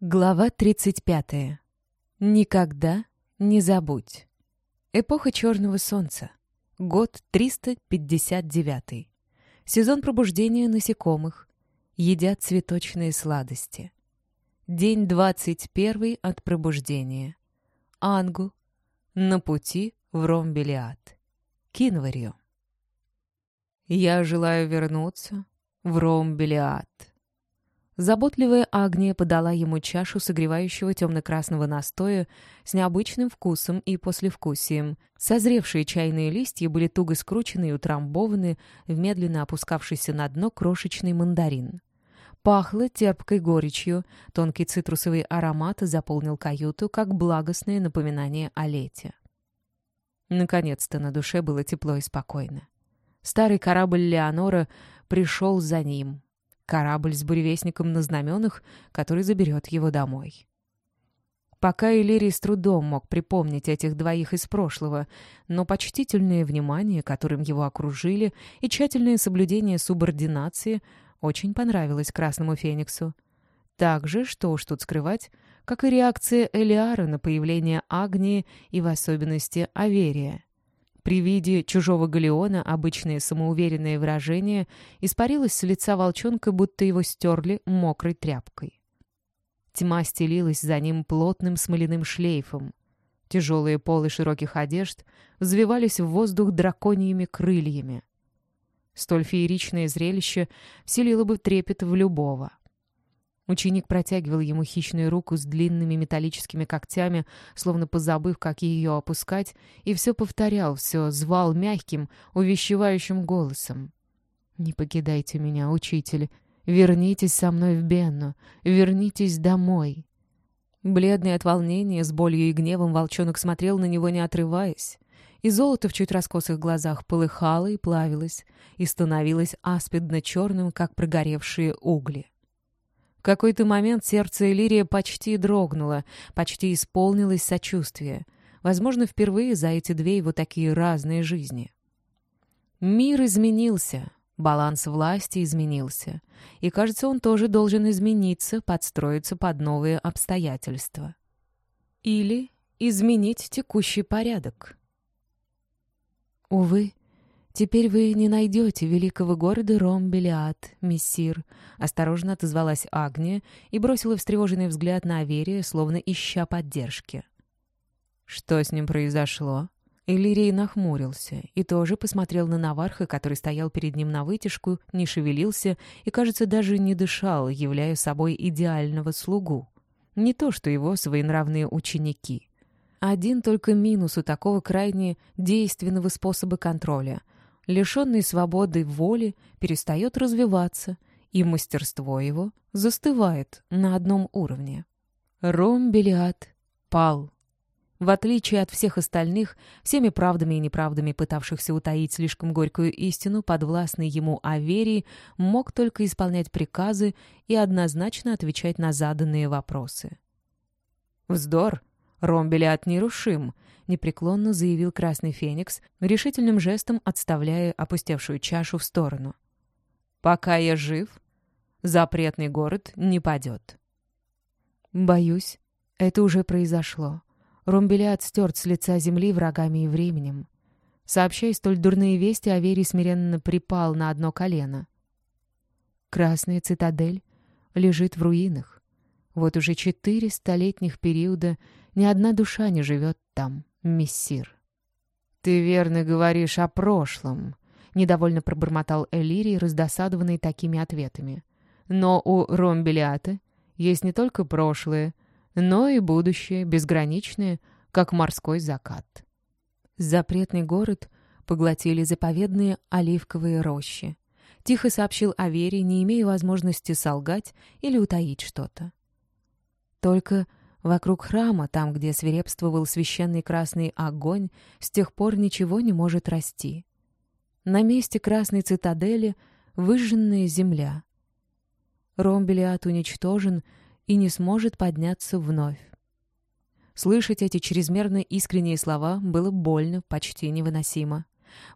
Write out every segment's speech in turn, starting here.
Глава 35. Никогда не забудь. Эпоха Черного Солнца. Год 359. Сезон пробуждения насекомых. Едят цветочные сладости. День 21 от пробуждения. Ангу. На пути в Ромбелиад. Кинварью. Я желаю вернуться в Ромбелиад. Заботливая Агния подала ему чашу согревающего темно-красного настоя с необычным вкусом и послевкусием. Созревшие чайные листья были туго скручены и утрамбованы в медленно опускавшийся на дно крошечный мандарин. Пахло терпкой горечью, тонкий цитрусовый аромат заполнил каюту, как благостное напоминание о лете. Наконец-то на душе было тепло и спокойно. Старый корабль Леонора пришел за ним — Корабль с буревестником на знаменах, который заберет его домой. Пока Иллирий с трудом мог припомнить этих двоих из прошлого, но почтительное внимание, которым его окружили, и тщательное соблюдение субординации очень понравилось Красному Фениксу. Так же, что уж тут скрывать, как и реакция Элиара на появление Агнии и в особенности Аверия. При виде чужого галеона обычное самоуверенное выражение испарилось с лица волчонка, будто его стерли мокрой тряпкой. Тьма стелилась за ним плотным смоляным шлейфом. Тяжелые полы широких одежд взвивались в воздух драконьими крыльями. Столь фееричное зрелище вселило бы трепет в любого. Ученик протягивал ему хищную руку с длинными металлическими когтями, словно позабыв, как ее опускать, и все повторял, все звал мягким, увещевающим голосом. «Не покидайте меня, учитель. Вернитесь со мной в Бенну. Вернитесь домой». Бледный от волнения, с болью и гневом волчонок смотрел на него, не отрываясь. И золото в чуть раскосых глазах полыхало и плавилось, и становилось аспидно-черным, как прогоревшие угли. В какой-то момент сердце Элирия почти дрогнуло, почти исполнилось сочувствие. Возможно, впервые за эти две его такие разные жизни. Мир изменился, баланс власти изменился. И, кажется, он тоже должен измениться, подстроиться под новые обстоятельства. Или изменить текущий порядок. Увы, «Теперь вы не найдете великого города Ромбелиад, мессир», — осторожно отозвалась Агния и бросила встревоженный взгляд на Аверия, словно ища поддержки. «Что с ним произошло?» Иллирий нахмурился и тоже посмотрел на Наварха, который стоял перед ним на вытяжку, не шевелился и, кажется, даже не дышал, являя собой идеального слугу. Не то что его своенравные ученики. Один только минус у такого крайне действенного способа контроля — лишенный свободы воли, перестает развиваться, и мастерство его застывает на одном уровне. Ром Белиад пал. В отличие от всех остальных, всеми правдами и неправдами пытавшихся утаить слишком горькую истину, подвластный ему Аверий мог только исполнять приказы и однозначно отвечать на заданные вопросы. «Вздор! Ромбелиад нерушим!» непреклонно заявил Красный Феникс, решительным жестом отставляя опустевшую чашу в сторону. «Пока я жив, запретный город не падет». «Боюсь, это уже произошло. Ромбелиад стерт с лица земли врагами и временем. Сообщая столь дурные вести, Аверий смиренно припал на одно колено. Красная цитадель лежит в руинах. Вот уже четыре столетних периода ни одна душа не живет там мессир. «Ты верно говоришь о прошлом», — недовольно пробормотал Элирий, раздосадованный такими ответами. «Но у Ромбелиаты есть не только прошлое, но и будущее, безграничное, как морской закат». Запретный город поглотили заповедные оливковые рощи. Тихо сообщил Аверий, не имея возможности солгать или утаить что-то. Только Вокруг храма, там, где свирепствовал священный красный огонь, с тех пор ничего не может расти. На месте красной цитадели выжженная земля. Ромбелиат уничтожен и не сможет подняться вновь. Слышать эти чрезмерно искренние слова было больно, почти невыносимо.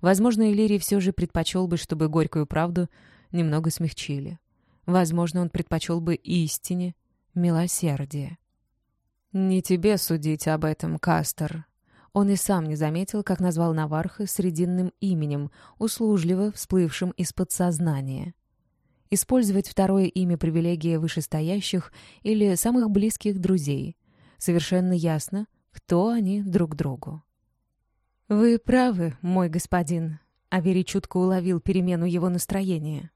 Возможно, Иллирий все же предпочел бы, чтобы горькую правду немного смягчили. Возможно, он предпочел бы истине милосердие. «Не тебе судить об этом, Кастер». Он и сам не заметил, как назвал Наварха срединным именем, услужливо всплывшим из подсознания. Использовать второе имя привилегия вышестоящих или самых близких друзей. Совершенно ясно, кто они друг другу. «Вы правы, мой господин», — Авери чутко уловил перемену его настроения.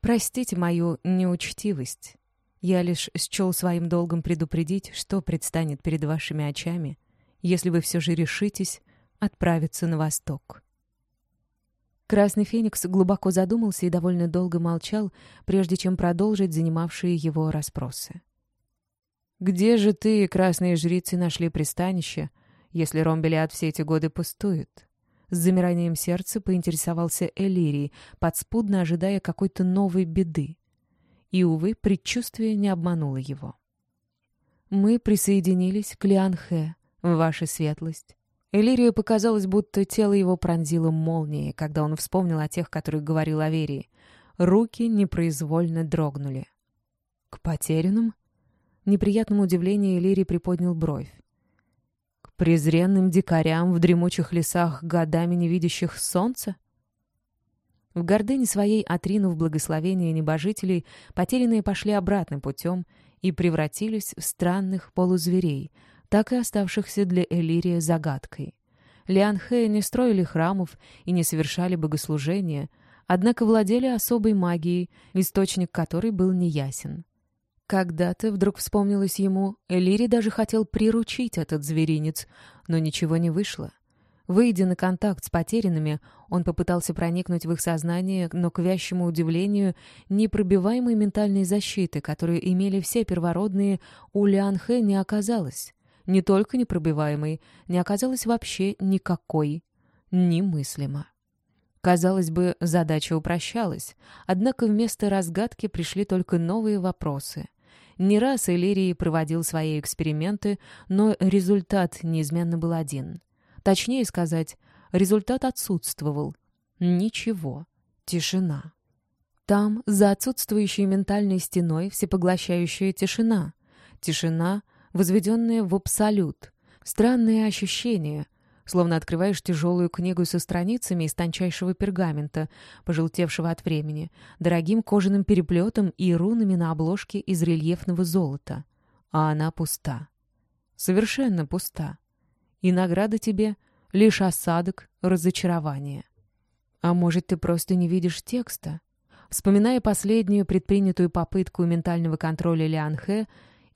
«Простите мою неучтивость. Я лишь счел своим долгом предупредить, что предстанет перед вашими очами, если вы все же решитесь отправиться на восток». Красный Феникс глубоко задумался и довольно долго молчал, прежде чем продолжить занимавшие его расспросы. «Где же ты, красные жрицы, нашли пристанище, если Ромбелиад все эти годы пустует?» С замиранием сердца поинтересовался Элирий, подспудно ожидая какой-то новой беды. И, увы, предчувствие не обмануло его. «Мы присоединились к Лианхе, ваша светлость. Элирию показалось, будто тело его пронзило молнией, когда он вспомнил о тех, которых говорил Аверии. Руки непроизвольно дрогнули. «К потерянным?» Неприятному удивлению Элирий приподнял бровь. «К презренным дикарям в дремучих лесах, годами не видящих солнца?» В гордыне своей, отринув благословение небожителей, потерянные пошли обратным путем и превратились в странных полузверей — так и оставшихся для Элирия загадкой. Лианхэ не строили храмов и не совершали богослужения, однако владели особой магией, источник которой был неясен. Когда-то вдруг вспомнилось ему, Элири даже хотел приручить этот зверинец, но ничего не вышло. Выйдя на контакт с потерянными, он попытался проникнуть в их сознание, но, к вящему удивлению, непробиваемой ментальной защиты, которую имели все первородные, у Лианхэ не оказалось не только непробиваемой, не оказалось вообще никакой. Немыслимо. Казалось бы, задача упрощалась, однако вместо разгадки пришли только новые вопросы. Не раз Элирий проводил свои эксперименты, но результат неизменно был один. Точнее сказать, результат отсутствовал. Ничего. Тишина. Там, за отсутствующей ментальной стеной, всепоглощающая тишина. Тишина, возведенные в абсолют. Странные ощущения, словно открываешь тяжелую книгу со страницами из тончайшего пергамента, пожелтевшего от времени, дорогим кожаным переплетом и рунами на обложке из рельефного золота. А она пуста. Совершенно пуста. И награда тебе — лишь осадок, разочарование. А может, ты просто не видишь текста? Вспоминая последнюю предпринятую попытку ментального контроля Лианхэ,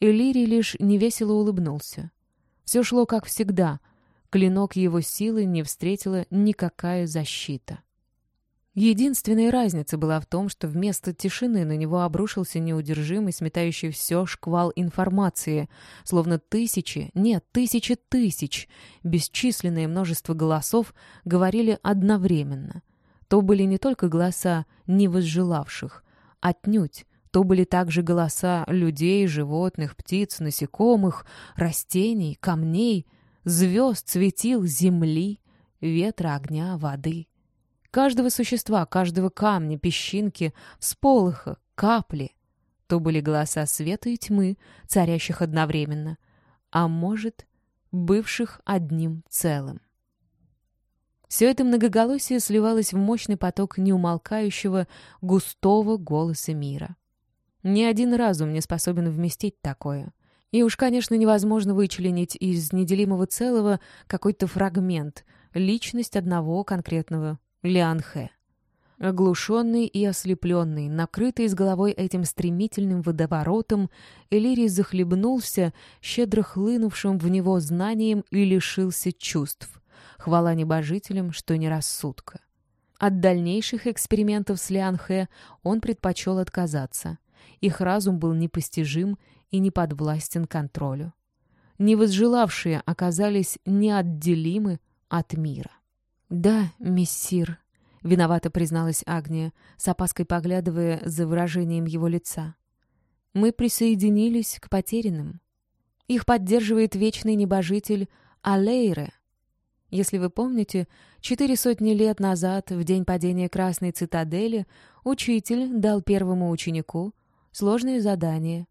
Элири лишь невесело улыбнулся. Все шло как всегда. Клинок его силы не встретила никакая защита. Единственная разница была в том, что вместо тишины на него обрушился неудержимый, сметающий все шквал информации, словно тысячи, нет, тысячи тысяч, бесчисленное множество голосов говорили одновременно. То были не только голоса невозжелавших, отнюдь, то были также голоса людей, животных, птиц, насекомых, растений, камней, звезд, светил, земли, ветра, огня, воды. Каждого существа, каждого камня, песчинки, всполоха, капли. То были голоса света и тьмы, царящих одновременно, а может, бывших одним целым. Все это многоголосие сливалось в мощный поток неумолкающего, густого голоса мира. Ни один разум не способен вместить такое. И уж, конечно, невозможно вычленить из неделимого целого какой-то фрагмент, личность одного конкретного Лианхэ. Оглушенный и ослепленный, накрытый с головой этим стремительным водоворотом, Элирий захлебнулся, щедро хлынувшим в него знанием и лишился чувств. Хвала небожителям, что не рассудка. От дальнейших экспериментов с Лианхэ он предпочел отказаться. Их разум был непостижим и не подвластен контролю. Невозжелавшие оказались неотделимы от мира. «Да, мессир», — виновато призналась Агния, с опаской поглядывая за выражением его лица. «Мы присоединились к потерянным. Их поддерживает вечный небожитель Алейре. Если вы помните, четыре сотни лет назад, в день падения Красной Цитадели, учитель дал первому ученику — Сложные задания.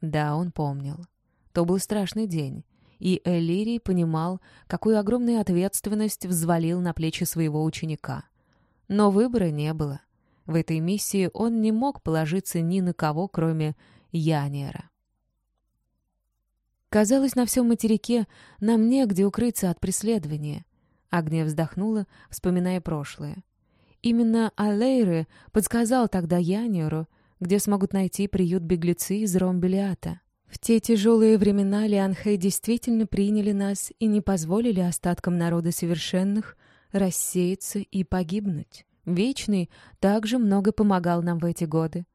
Да, он помнил. То был страшный день, и Элирий понимал, какую огромную ответственность взвалил на плечи своего ученика. Но выбора не было. В этой миссии он не мог положиться ни на кого, кроме Яниера. Казалось, на всем материке нам негде укрыться от преследования. Агния вздохнула, вспоминая прошлое. Именно Алейры подсказал тогда Яниеру, где смогут найти приют беглецы из Ромбелиата. В те тяжелые времена Лианхэй действительно приняли нас и не позволили остаткам народа совершенных рассеяться и погибнуть. Вечный также много помогал нам в эти годы.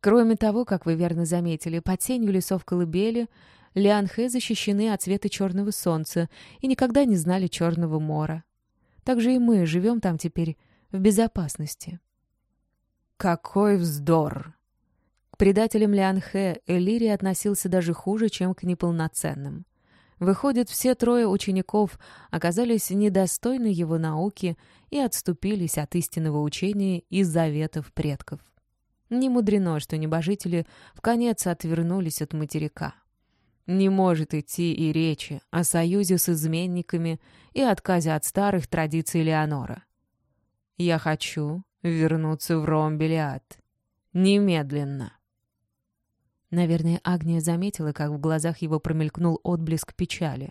Кроме того, как вы верно заметили, под сенью лесов колыбели Лианхэ защищены от света черного солнца и никогда не знали черного мора. Так же и мы живем там теперь в безопасности. «Какой вздор!» Предателям Лианхэ Элири относился даже хуже, чем к неполноценным. Выходит, все трое учеников оказались недостойны его науки и отступились от истинного учения и заветов предков. Не мудрено, что небожители в конец отвернулись от материка. Не может идти и речи о союзе с изменниками и отказе от старых традиций Леонора. «Я хочу вернуться в Ромбелиад. Немедленно!» Наверное, Агния заметила, как в глазах его промелькнул отблеск печали.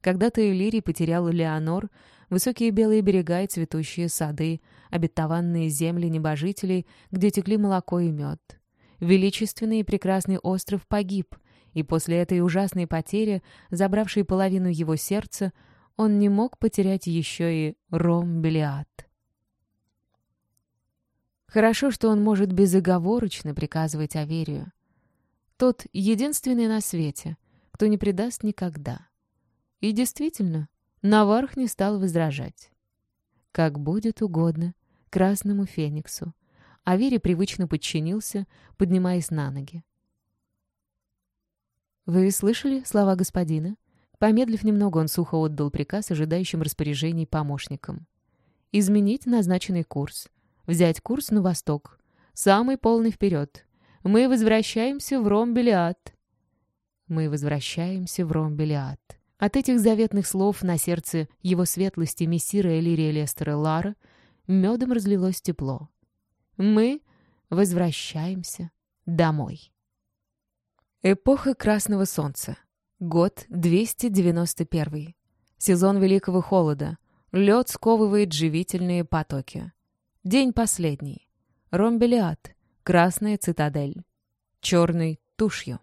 Когда-то Элирий потерял Леонор, высокие белые берега и цветущие сады, обетованные земли небожителей, где текли молоко и мед. Величественный и прекрасный остров погиб, и после этой ужасной потери, забравшей половину его сердца, он не мог потерять еще и Ром-Белиад. Хорошо, что он может безоговорочно приказывать Аверию. Тот единственный на свете, кто не предаст никогда. И действительно, Наварх не стал возражать. Как будет угодно красному фениксу. А Вере привычно подчинился, поднимаясь на ноги. «Вы слышали слова господина?» Помедлив немного, он сухо отдал приказ ожидающим распоряжений помощникам. «Изменить назначенный курс. Взять курс на восток. Самый полный вперед. Мы возвращаемся в Ромбелиад. Мы возвращаемся в Ромбелиад. От этих заветных слов на сердце его светлости мессира Элирия Лестера Лара медом разлилось тепло. Мы возвращаемся домой. Эпоха Красного Солнца. Год 291. Сезон Великого Холода. Лед сковывает живительные потоки. День последний. Ромбелиад. Красная цитадель. Черной тушью.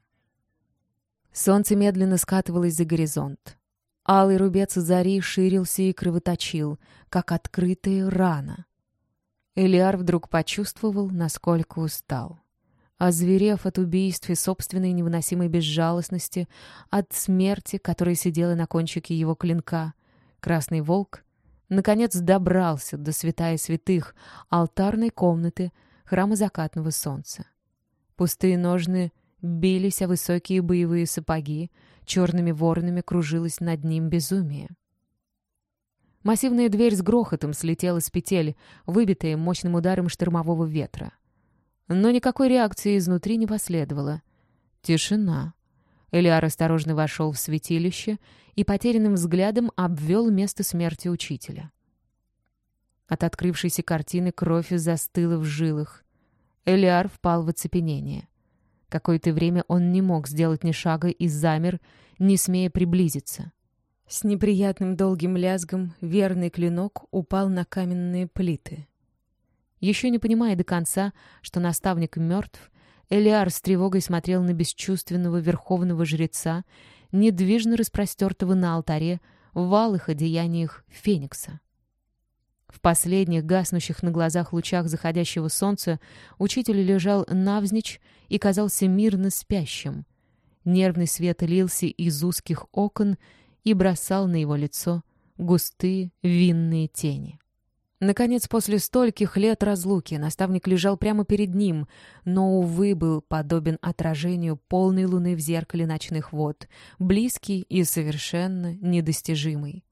Солнце медленно скатывалось за горизонт. Алый рубец зари ширился и кровоточил, как открытая рана. Элиар вдруг почувствовал, насколько устал. Озверев от убийств и собственной невыносимой безжалостности, от смерти, которая сидела на кончике его клинка, Красный Волк наконец добрался до святая святых, алтарной комнаты, храма закатного солнца. Пустые ножны бились о высокие боевые сапоги, черными воронами кружилось над ним безумие. Массивная дверь с грохотом слетела с петель, выбитая мощным ударом штормового ветра. Но никакой реакции изнутри не последовало. Тишина. Элиар осторожно вошел в святилище и потерянным взглядом обвел место смерти учителя. От открывшейся картины кровь застыла в жилах. Элиар впал в оцепенение. Какое-то время он не мог сделать ни шага и замер, не смея приблизиться. С неприятным долгим лязгом верный клинок упал на каменные плиты. Еще не понимая до конца, что наставник мертв, Элиар с тревогой смотрел на бесчувственного верховного жреца, недвижно распростертого на алтаре в валых одеяниях Феникса. В последних гаснущих на глазах лучах заходящего солнца учитель лежал навзничь и казался мирно спящим. Нервный свет лился из узких окон и бросал на его лицо густые винные тени. Наконец, после стольких лет разлуки, наставник лежал прямо перед ним, но, увы, был подобен отражению полной луны в зеркале ночных вод, близкий и совершенно недостижимый.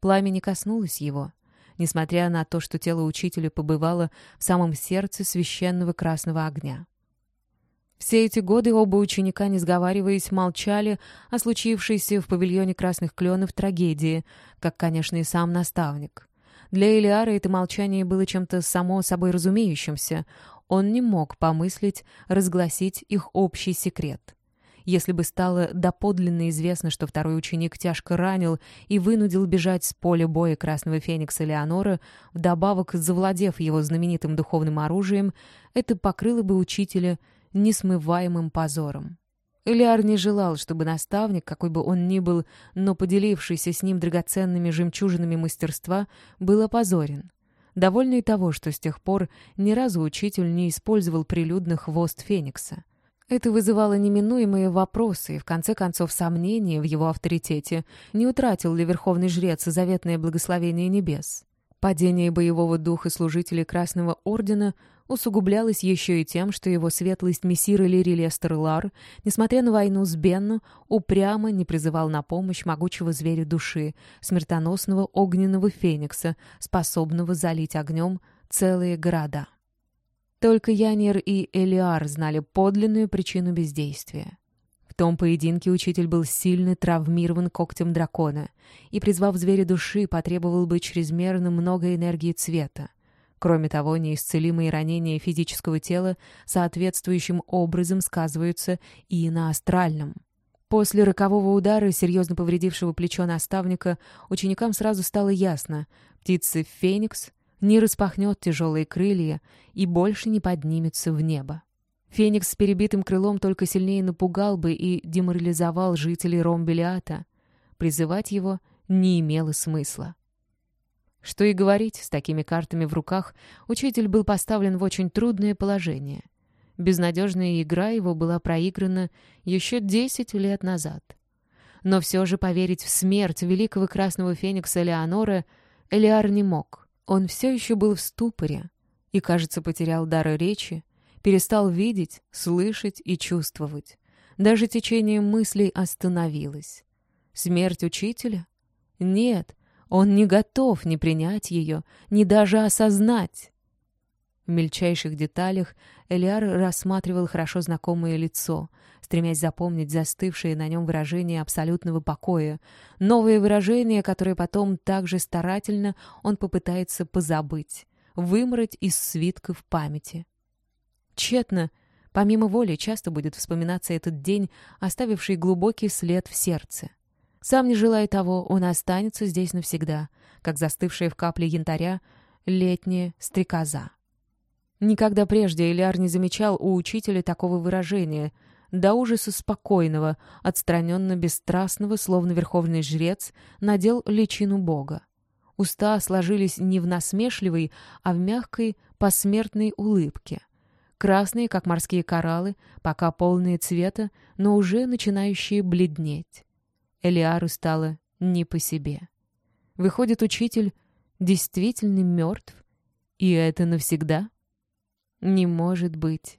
Пламя не коснулось его, несмотря на то, что тело учителя побывало в самом сердце священного красного огня. Все эти годы оба ученика, не сговариваясь, молчали о случившейся в павильоне Красных Кленов трагедии, как, конечно, и сам наставник. Для Элиара это молчание было чем-то само собой разумеющимся. Он не мог помыслить разгласить их общий секрет. Если бы стало доподлинно известно, что второй ученик тяжко ранил и вынудил бежать с поля боя Красного Феникса Леонора, вдобавок завладев его знаменитым духовным оружием, это покрыло бы учителя несмываемым позором. Элиар не желал, чтобы наставник, какой бы он ни был, но поделившийся с ним драгоценными жемчужинами мастерства, был опозорен. Довольный того, что с тех пор ни разу учитель не использовал прилюдно хвост Феникса. Это вызывало неминуемые вопросы и, в конце концов, сомнения в его авторитете. Не утратил ли верховный жрец заветное благословение небес? Падение боевого духа служителей Красного Ордена усугублялось еще и тем, что его светлость мессир Лири Лестер несмотря на войну с Бенну, упрямо не призывал на помощь могучего зверя души, смертоносного огненного феникса, способного залить огнем целые города. Только Янир и Элиар знали подлинную причину бездействия. В том поединке учитель был сильно травмирован когтем дракона и, призвав зверя души, потребовал бы чрезмерно много энергии цвета. Кроме того, неисцелимые ранения физического тела соответствующим образом сказываются и на астральном. После рокового удара, серьезно повредившего плечо наставника, ученикам сразу стало ясно — птица Феникс не распахнет тяжелые крылья и больше не поднимется в небо. Феникс с перебитым крылом только сильнее напугал бы и деморализовал жителей Ромбелиата. Призывать его не имело смысла. Что и говорить, с такими картами в руках учитель был поставлен в очень трудное положение. Безнадежная игра его была проиграна еще десять лет назад. Но все же поверить в смерть великого красного феникса Леонора Элиар не мог. Он все еще был в ступоре и, кажется, потерял дар речи, перестал видеть, слышать и чувствовать. Даже течение мыслей остановилось. Смерть учителя? Нет, он не готов ни принять ее, ни даже осознать. В мельчайших деталях Элиар рассматривал хорошо знакомое лицо, стремясь запомнить застывшее на нем выражение абсолютного покоя, новое выражение, которое потом так же старательно он попытается позабыть, вымрать из свитков памяти. Тщетно, помимо воли, часто будет вспоминаться этот день, оставивший глубокий след в сердце. Сам не желая того, он останется здесь навсегда, как застывшая в капле янтаря летняя стрекоза. Никогда прежде Элиар не замечал у учителя такого выражения, до ужаса спокойного, отстраненно бесстрастного, словно верховный жрец, надел личину Бога. Уста сложились не в насмешливой, а в мягкой, посмертной улыбке. Красные, как морские кораллы, пока полные цвета, но уже начинающие бледнеть. Элиару стало не по себе. Выходит, учитель действительно мертв? И это навсегда? Не может быть.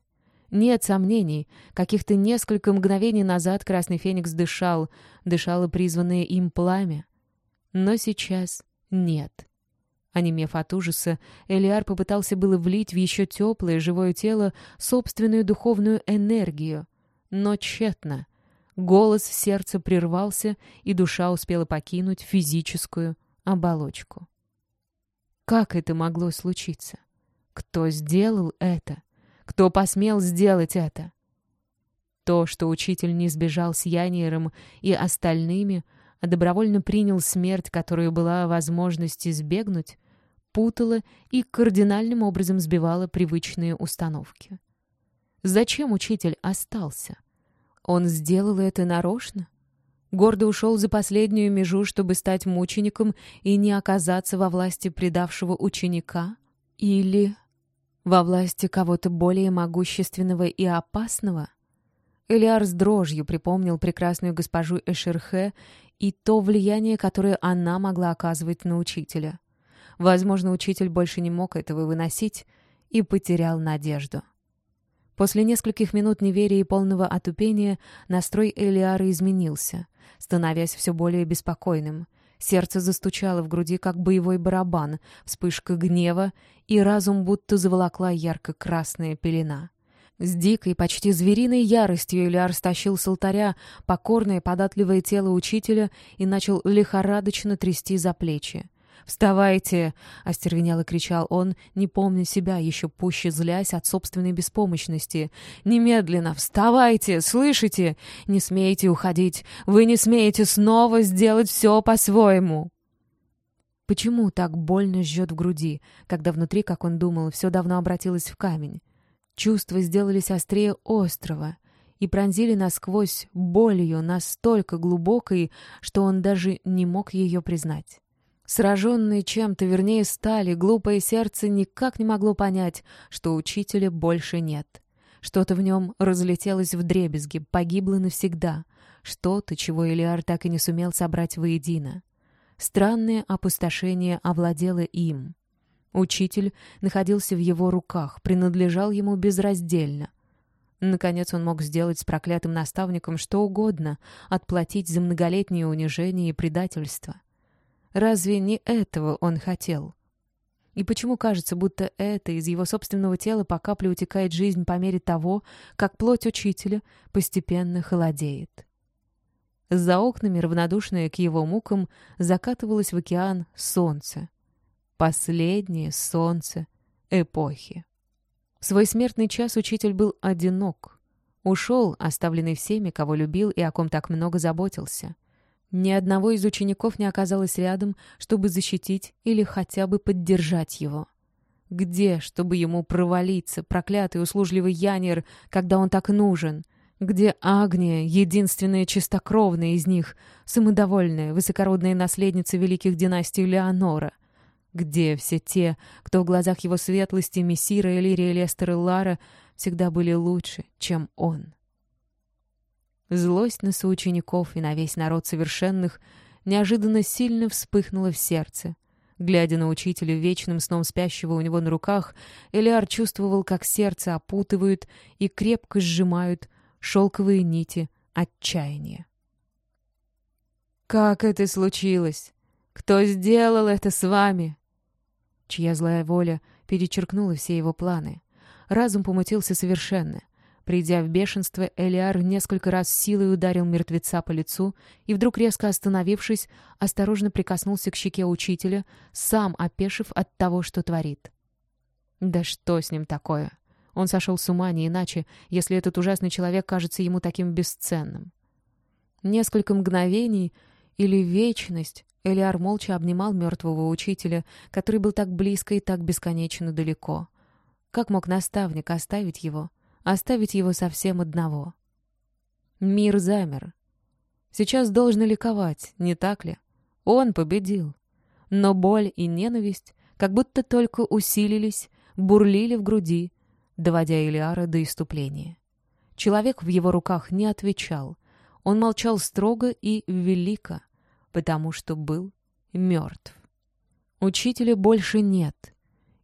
Нет сомнений, каких-то несколько мгновений назад Красный Феникс дышал, дышало призванное им пламя. Но сейчас нет. Онемев от ужаса, Элиар попытался было влить в еще теплое живое тело собственную духовную энергию, но тщетно. Голос в сердце прервался, и душа успела покинуть физическую оболочку. Как это могло случиться? Кто сделал это? Кто посмел сделать это? То, что учитель не сбежал с Яниером и остальными, а добровольно принял смерть, которую была возможность избегнуть, путало и кардинальным образом сбивало привычные установки. Зачем учитель остался? — он сделал это нарочно? Гордо ушел за последнюю межу, чтобы стать мучеником и не оказаться во власти предавшего ученика? Или во власти кого-то более могущественного и опасного? Элиар с дрожью припомнил прекрасную госпожу Эшерхе и то влияние, которое она могла оказывать на учителя. Возможно, учитель больше не мог этого выносить и потерял надежду. После нескольких минут неверия и полного отупения настрой Элиары изменился, становясь все более беспокойным. Сердце застучало в груди, как боевой барабан, вспышка гнева, и разум будто заволокла ярко-красная пелена. С дикой, почти звериной яростью Ильяр стащил с алтаря покорное податливое тело учителя и начал лихорадочно трясти за плечи. «Вставайте!» — остервенело кричал он, не помня себя, еще пуще злясь от собственной беспомощности. «Немедленно! Вставайте! Слышите? Не смейте уходить! Вы не смеете снова сделать все по-своему!» Почему так больно жжет в груди, когда внутри, как он думал, все давно обратилось в камень? Чувства сделались острее острова и пронзили насквозь болью настолько глубокой, что он даже не мог ее признать. Сраженный чем-то, вернее, стали, глупое сердце никак не могло понять, что учителя больше нет. Что-то в нем разлетелось в дребезги, погибло навсегда. Что-то, чего Элиар так и не сумел собрать воедино. Странное опустошение овладело им. Учитель находился в его руках, принадлежал ему безраздельно. Наконец он мог сделать с проклятым наставником что угодно, отплатить за многолетние унижения и предательство. Разве не этого он хотел? И почему кажется, будто это из его собственного тела по капле утекает жизнь по мере того, как плоть учителя постепенно холодеет? За окнами, равнодушное к его мукам, закатывалось в океан солнце — Последнее солнце эпохи. В свой смертный час учитель был одинок. Ушел, оставленный всеми, кого любил и о ком так много заботился. Ни одного из учеников не оказалось рядом, чтобы защитить или хотя бы поддержать его. Где, чтобы ему провалиться, проклятый услужливый Янер, когда он так нужен? Где Агния, единственная чистокровная из них, самодовольная, высокородная наследница великих династий Леонора? Где все те, кто в глазах его светлости Мессира, Элирия, Лестер и Лара всегда были лучше, чем он? Злость на соучеников и на весь народ совершенных неожиданно сильно вспыхнула в сердце. Глядя на учителя вечным сном спящего у него на руках, Элиар чувствовал, как сердце опутывают и крепко сжимают шелковые нити отчаяния. «Как это случилось? Кто сделал это с вами?» чья злая воля перечеркнула все его планы. Разум помутился совершенно. Придя в бешенство, Элиар несколько раз силой ударил мертвеца по лицу и вдруг, резко остановившись, осторожно прикоснулся к щеке учителя, сам опешив от того, что творит. Да что с ним такое? Он сошел с ума не иначе, если этот ужасный человек кажется ему таким бесценным. Несколько мгновений или вечность Элиар молча обнимал мертвого учителя, который был так близко и так бесконечно далеко. Как мог наставник оставить его? Оставить его совсем одного? Мир замер. Сейчас должно ликовать, не так ли? Он победил. Но боль и ненависть как будто только усилились, бурлили в груди, доводя Илиара до иступления. Человек в его руках не отвечал. Он молчал строго и велико потому что был мертв. Учителя больше нет.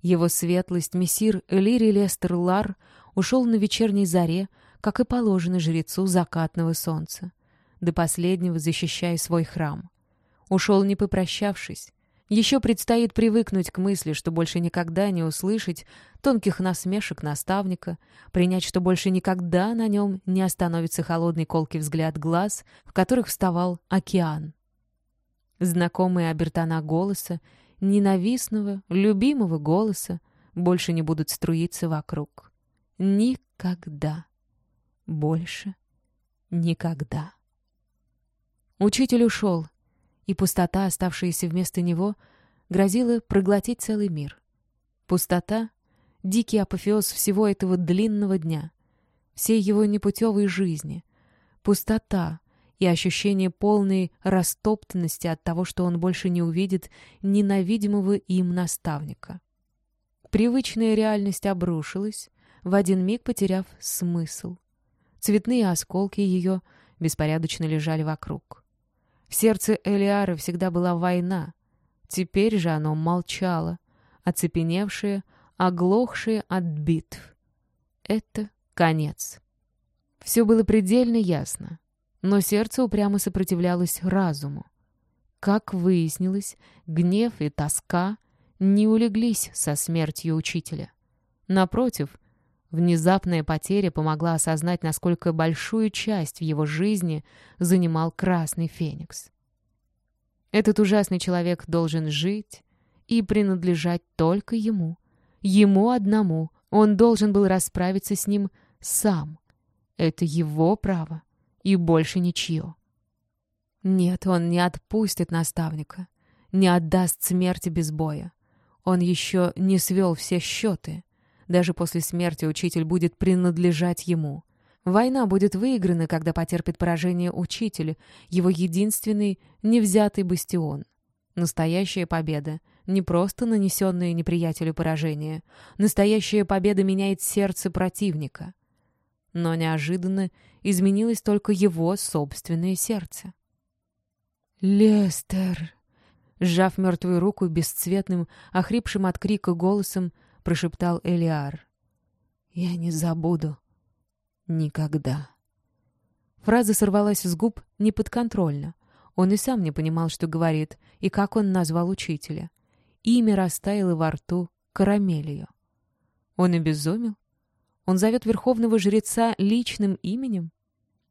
Его светлость, мессир Элири Лестер Лар, ушел на вечерней заре, как и положено жрецу закатного солнца, до последнего защищая свой храм. Ушел не попрощавшись. Еще предстоит привыкнуть к мысли, что больше никогда не услышать тонких насмешек наставника, принять, что больше никогда на нем не остановится холодный колкий взгляд глаз, в которых вставал океан. Знакомые обертона голоса, ненавистного, любимого голоса больше не будут струиться вокруг. Никогда. Больше никогда. Учитель ушел, и пустота, оставшаяся вместо него, грозила проглотить целый мир. Пустота — дикий апофеоз всего этого длинного дня, всей его непутевой жизни. Пустота, и ощущение полной растоптанности от того, что он больше не увидит ненавидимого им наставника. Привычная реальность обрушилась, в один миг потеряв смысл. Цветные осколки ее беспорядочно лежали вокруг. В сердце Элиары всегда была война. Теперь же оно молчало, оцепеневшее, оглохшее от битв. Это конец. Все было предельно ясно но сердце упрямо сопротивлялось разуму. Как выяснилось, гнев и тоска не улеглись со смертью учителя. Напротив, Внезапная потеря помогла осознать, насколько большую часть в его жизни занимал Красный Феникс. Этот ужасный человек должен жить и принадлежать только ему. Ему одному. Он должен был расправиться с ним сам. Это его право и больше ничье. Нет, он не отпустит наставника, не отдаст смерти без боя. Он еще не свел все счеты. Даже после смерти учитель будет принадлежать ему. Война будет выиграна, когда потерпит поражение учитель, его единственный невзятый бастион. Настоящая победа — не просто нанесенное неприятелю поражение. Настоящая победа меняет сердце противника. Но неожиданно изменилось только его собственное сердце. «Лестер!» Сжав мертвую руку бесцветным, охрипшим от крика голосом, прошептал Элиар. «Я не забуду. Никогда». Фраза сорвалась с губ неподконтрольно. Он и сам не понимал, что говорит, и как он назвал учителя. Имя растаяло во рту карамелью. Он обезумел? Он зовет верховного жреца личным именем?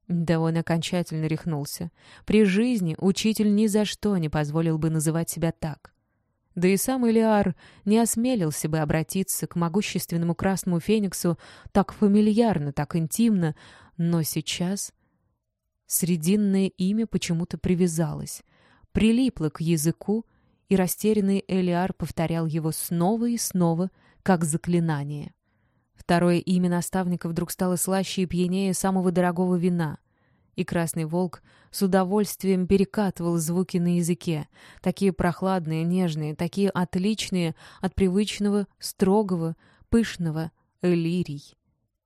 Да он окончательно рехнулся. При жизни учитель ни за что не позволил бы называть себя так. Да и сам Элиар не осмелился бы обратиться к могущественному красному фениксу так фамильярно, так интимно, но сейчас срединное имя почему-то привязалось, прилипло к языку, и растерянный Элиар повторял его снова и снова, как заклинание. Второе имя наставника вдруг стало слаще и пьянее самого дорогого вина — и Красный Волк с удовольствием перекатывал звуки на языке, такие прохладные, нежные, такие отличные от привычного, строгого, пышного элирий.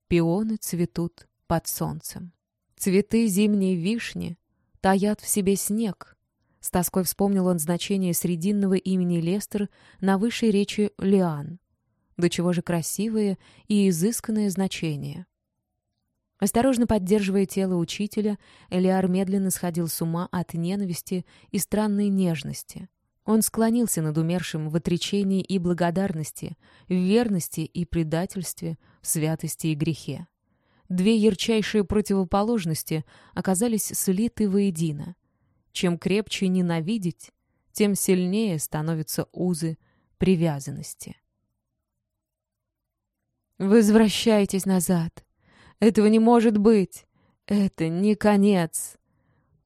Пионы цветут под солнцем. Цветы зимней вишни таят в себе снег. С тоской вспомнил он значение срединного имени Лестер на высшей речи Лиан. До чего же красивое и изысканное значение. Осторожно поддерживая тело учителя, Элиар медленно сходил с ума от ненависти и странной нежности. Он склонился над умершим в отречении и благодарности, в верности и предательстве, в святости и грехе. Две ярчайшие противоположности оказались слиты воедино. Чем крепче ненавидеть, тем сильнее становятся узы привязанности. «Возвращайтесь назад!» Этого не может быть. Это не конец.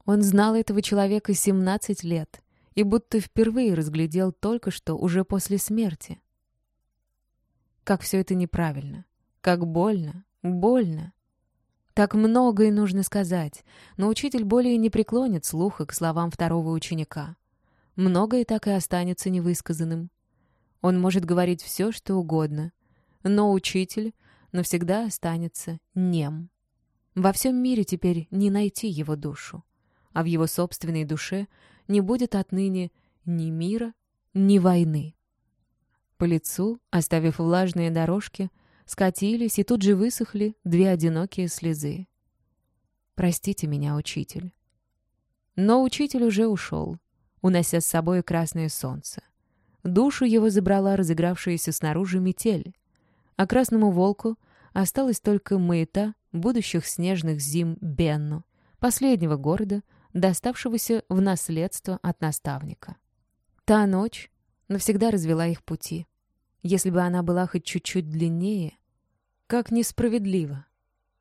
Он знал этого человека 17 лет и будто впервые разглядел только что, уже после смерти. Как все это неправильно. Как больно. Больно. Так многое нужно сказать, но учитель более не преклонит слуха к словам второго ученика. Многое так и останется невысказанным. Он может говорить все, что угодно, но учитель навсегда останется нем. Во всем мире теперь не найти его душу, а в его собственной душе не будет отныне ни мира, ни войны. По лицу, оставив влажные дорожки, скатились и тут же высохли две одинокие слезы. «Простите меня, учитель». Но учитель уже ушел, унося с собой красное солнце. Душу его забрала разыгравшаяся снаружи метель, а красному волку осталась только маята будущих снежных зим Бенну, последнего города, доставшегося в наследство от наставника. Та ночь навсегда развела их пути. Если бы она была хоть чуть-чуть длиннее, как несправедливо.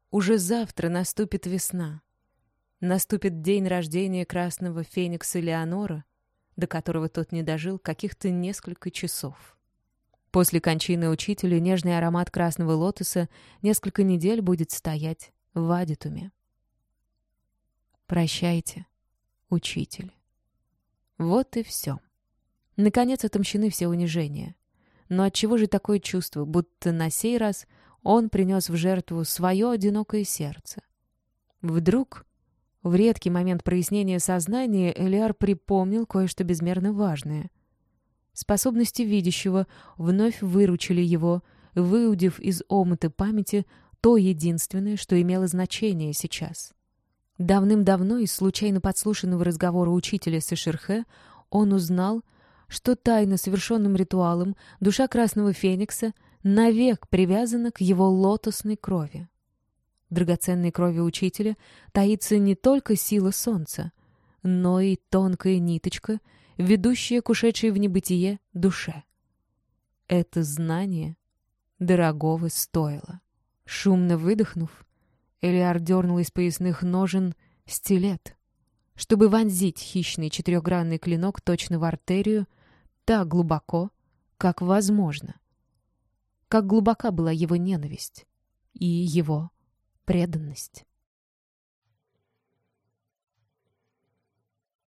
Уже завтра наступит весна. Наступит день рождения красного феникса Леонора, до которого тот не дожил каких-то несколько часов. После кончины учителя нежный аромат красного лотоса несколько недель будет стоять в Адитуме. Прощайте, учитель. Вот и все. Наконец отомщены все унижения. Но отчего же такое чувство, будто на сей раз он принес в жертву свое одинокое сердце? Вдруг, в редкий момент прояснения сознания, Элиар припомнил кое-что безмерно важное — Способности видящего вновь выручили его, выудив из омута памяти то единственное, что имело значение сейчас. Давным-давно из случайно подслушанного разговора учителя с он узнал, что тайно совершенным ритуалом душа Красного Феникса навек привязана к его лотосной крови. В драгоценной крови учителя таится не только сила солнца, но и тонкая ниточка, ведущая к ушедшей в небытие душе. Это знание дорогого стоило. Шумно выдохнув, Элиар дернул из поясных ножен стилет, чтобы вонзить хищный четырехгранный клинок точно в артерию так глубоко, как возможно. Как глубока была его ненависть и его преданность.